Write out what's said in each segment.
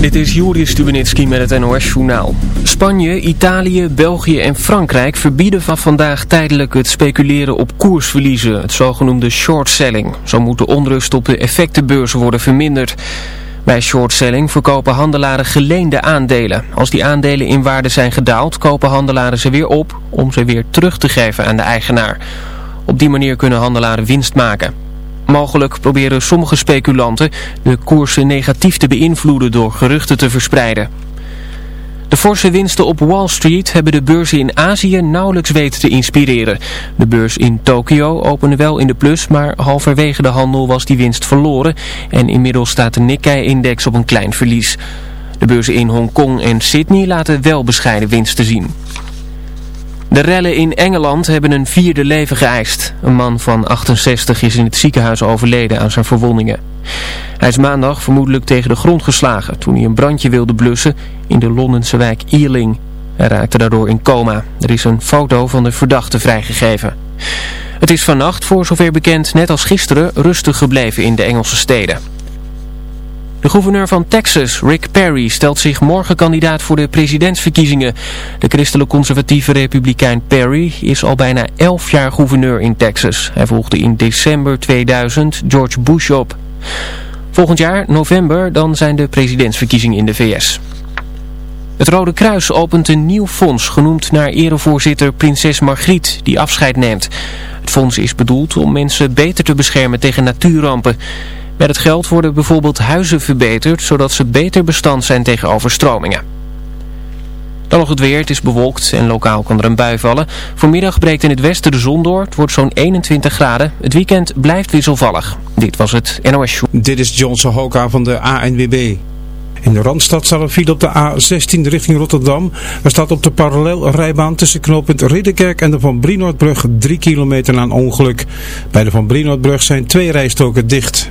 Dit is Juri Stubenitski met het NOS-journaal. Spanje, Italië, België en Frankrijk verbieden van vandaag tijdelijk het speculeren op koersverliezen, het zogenoemde short-selling. Zo moet de onrust op de effectenbeurzen worden verminderd. Bij short-selling verkopen handelaren geleende aandelen. Als die aandelen in waarde zijn gedaald, kopen handelaren ze weer op om ze weer terug te geven aan de eigenaar. Op die manier kunnen handelaren winst maken. Mogelijk proberen sommige speculanten de koersen negatief te beïnvloeden door geruchten te verspreiden. De forse winsten op Wall Street hebben de beurzen in Azië nauwelijks weten te inspireren. De beurs in Tokio opende wel in de plus, maar halverwege de handel was die winst verloren en inmiddels staat de Nikkei-index op een klein verlies. De beurzen in Hongkong en Sydney laten wel bescheiden winsten zien. De rellen in Engeland hebben een vierde leven geëist. Een man van 68 is in het ziekenhuis overleden aan zijn verwondingen. Hij is maandag vermoedelijk tegen de grond geslagen toen hij een brandje wilde blussen in de Londense wijk Ealing. Hij raakte daardoor in coma. Er is een foto van de verdachte vrijgegeven. Het is vannacht, voor zover bekend, net als gisteren, rustig gebleven in de Engelse steden. De gouverneur van Texas, Rick Perry, stelt zich morgen kandidaat voor de presidentsverkiezingen. De christelijk-conservatieve republikein Perry is al bijna 11 jaar gouverneur in Texas. Hij volgde in december 2000 George Bush op. Volgend jaar, november, dan zijn de presidentsverkiezingen in de VS. Het Rode Kruis opent een nieuw fonds genoemd naar erevoorzitter Prinses Margriet, die afscheid neemt. Het fonds is bedoeld om mensen beter te beschermen tegen natuurrampen. Met het geld worden bijvoorbeeld huizen verbeterd, zodat ze beter bestand zijn tegen overstromingen. Dan nog het weer, het is bewolkt en lokaal kan er een bui vallen. Vanmiddag breekt in het westen de zon door, het wordt zo'n 21 graden. Het weekend blijft wisselvallig. Dit was het NOS Show. Dit is John Sahoka van de ANWB. In de Randstad staat een file op de A16 richting Rotterdam. Er staat op de parallelrijbaan tussen knooppunt Ridderkerk en de Van Brienoordbrug 3 kilometer na een ongeluk. Bij de Van Brienoordbrug zijn twee rijstoken dicht.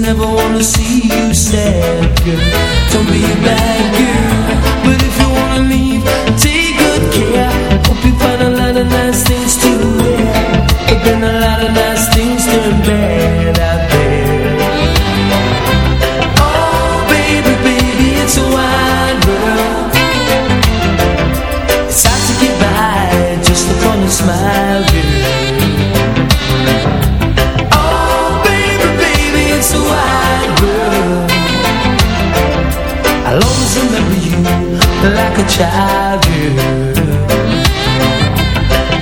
never wanna see Childhood.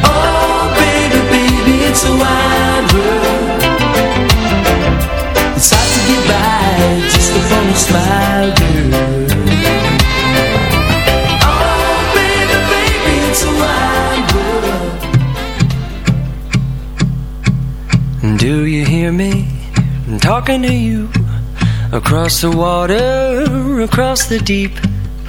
Oh baby, baby, it's a world It's hard to get by just upon a smile, girl Oh baby, baby, it's a world Do you hear me? Talking to you Across the water, across the deep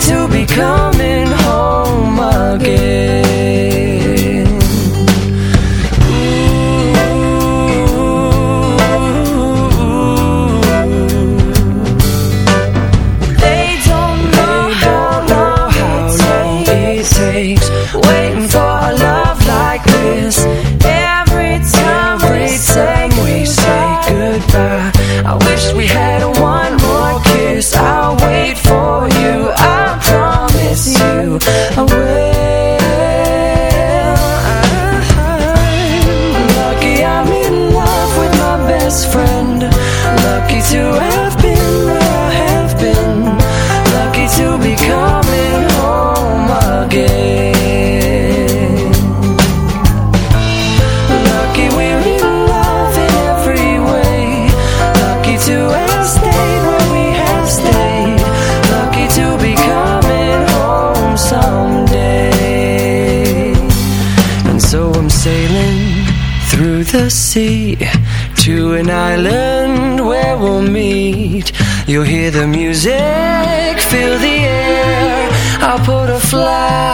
to be coming home again. an island where we'll meet. You'll hear the music, feel the air. I'll put a fly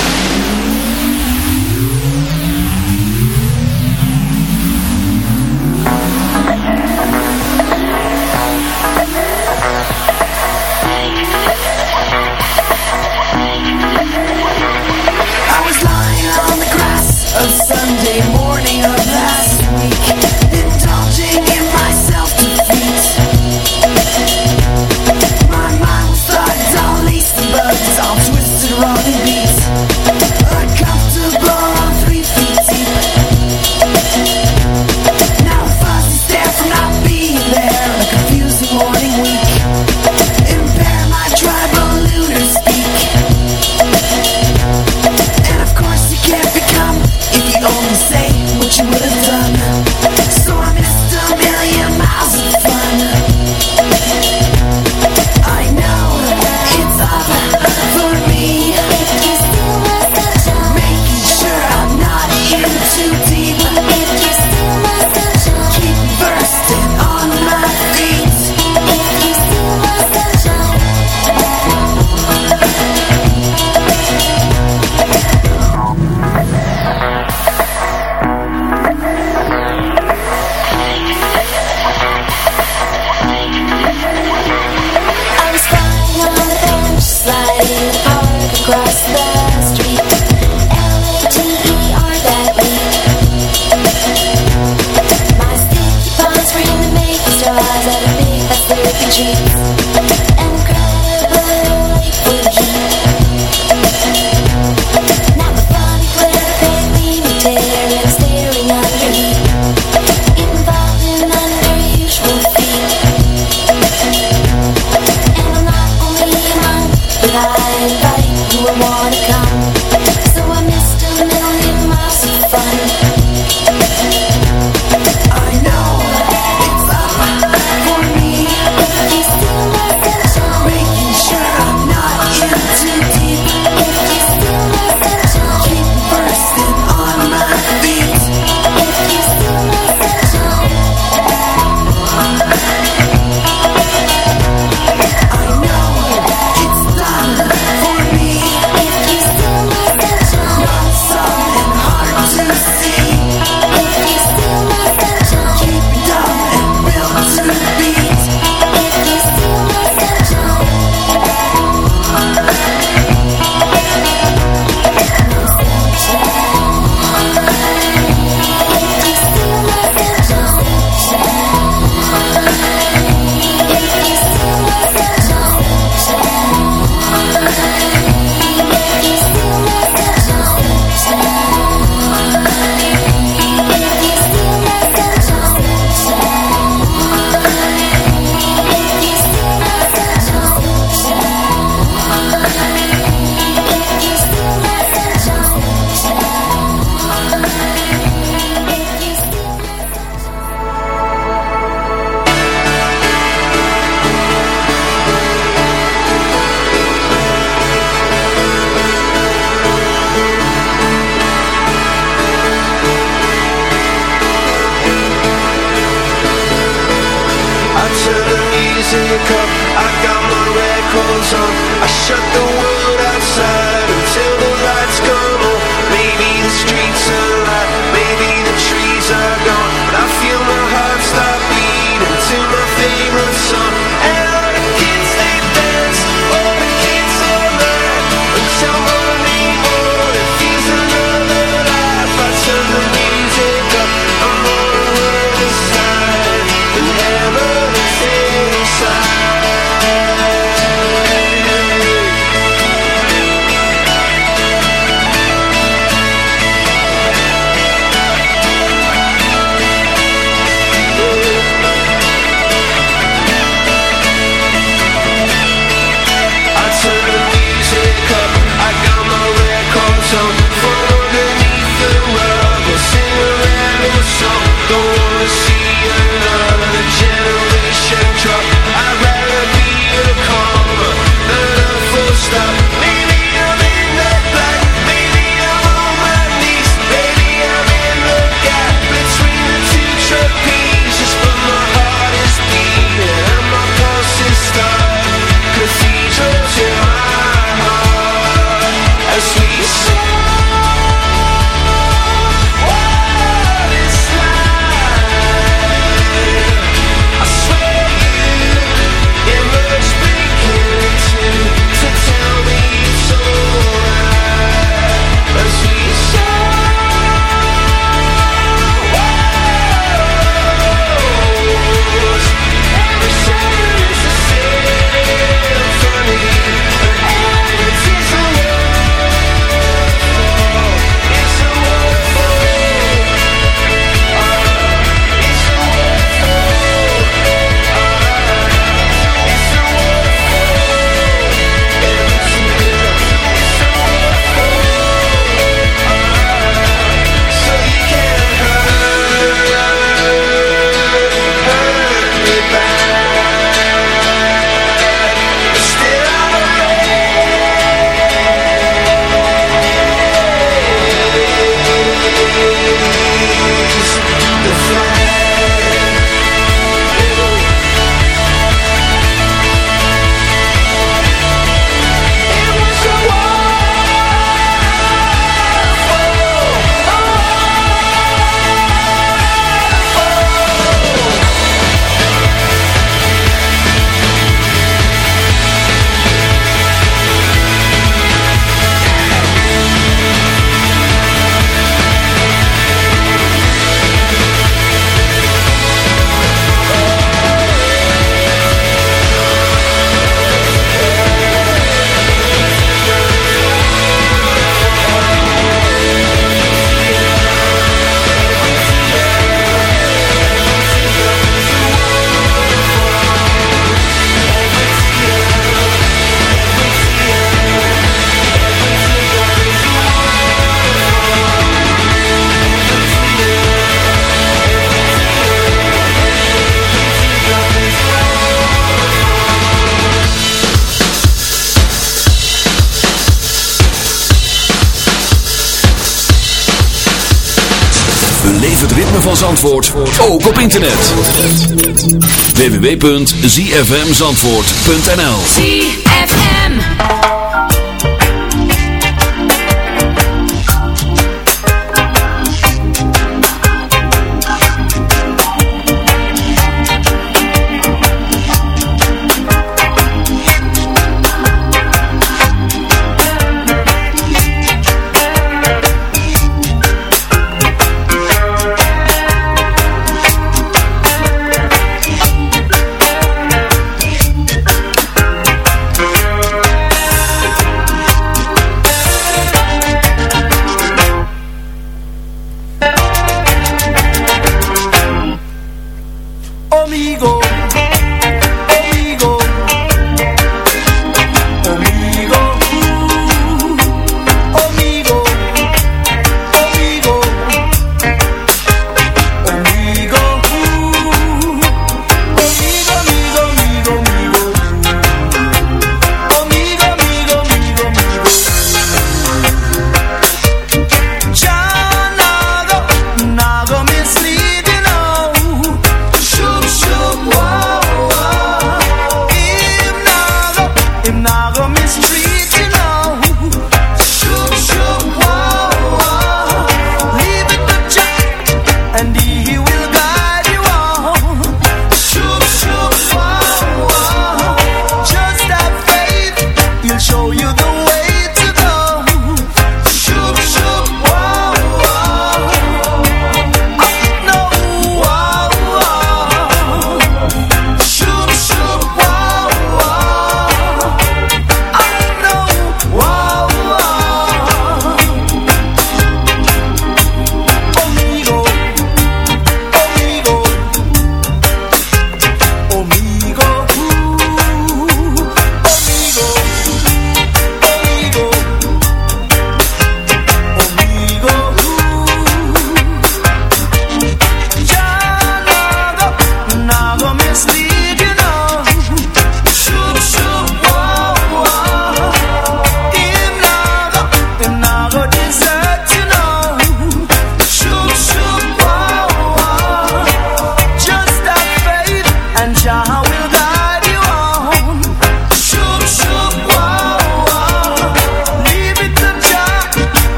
www.zfmzandvoort.nl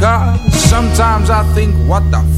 Sometimes I think, what the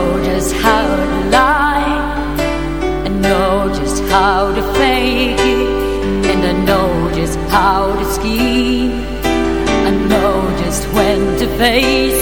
know just how to lie. I know just how to fake it. And I know just how to scheme. I know just when to face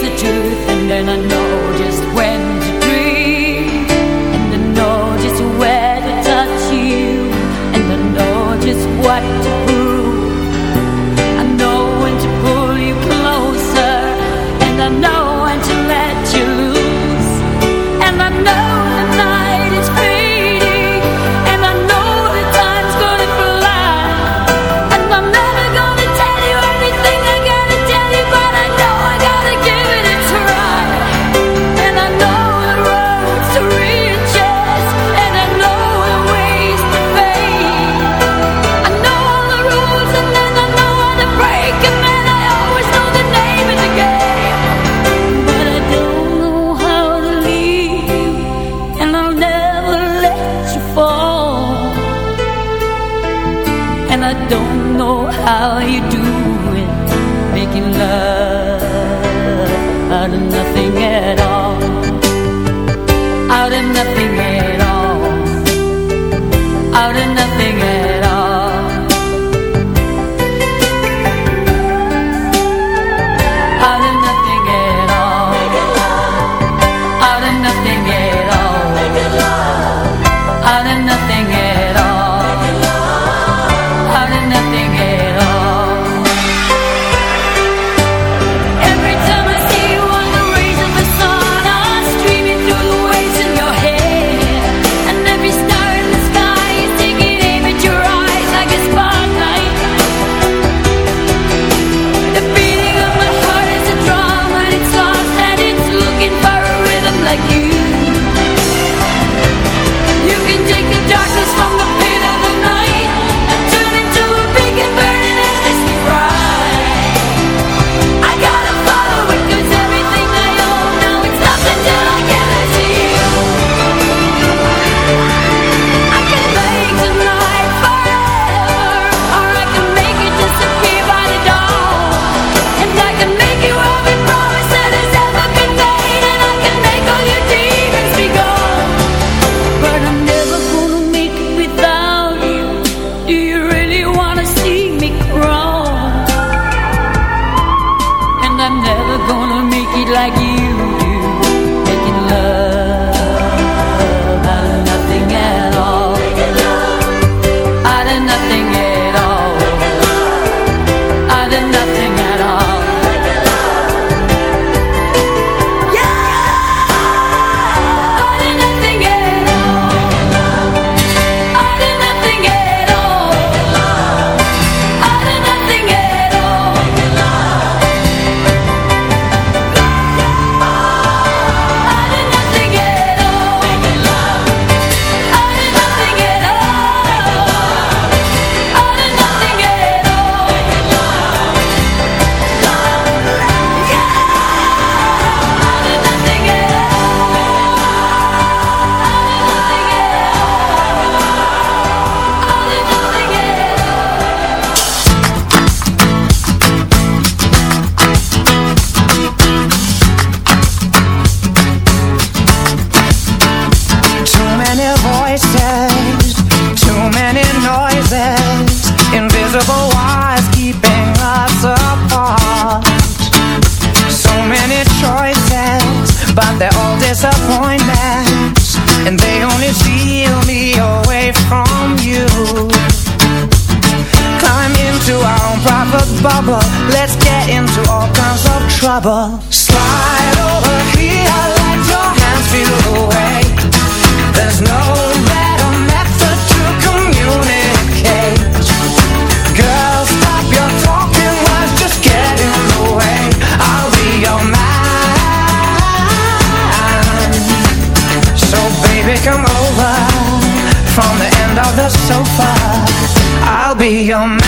be your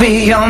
be on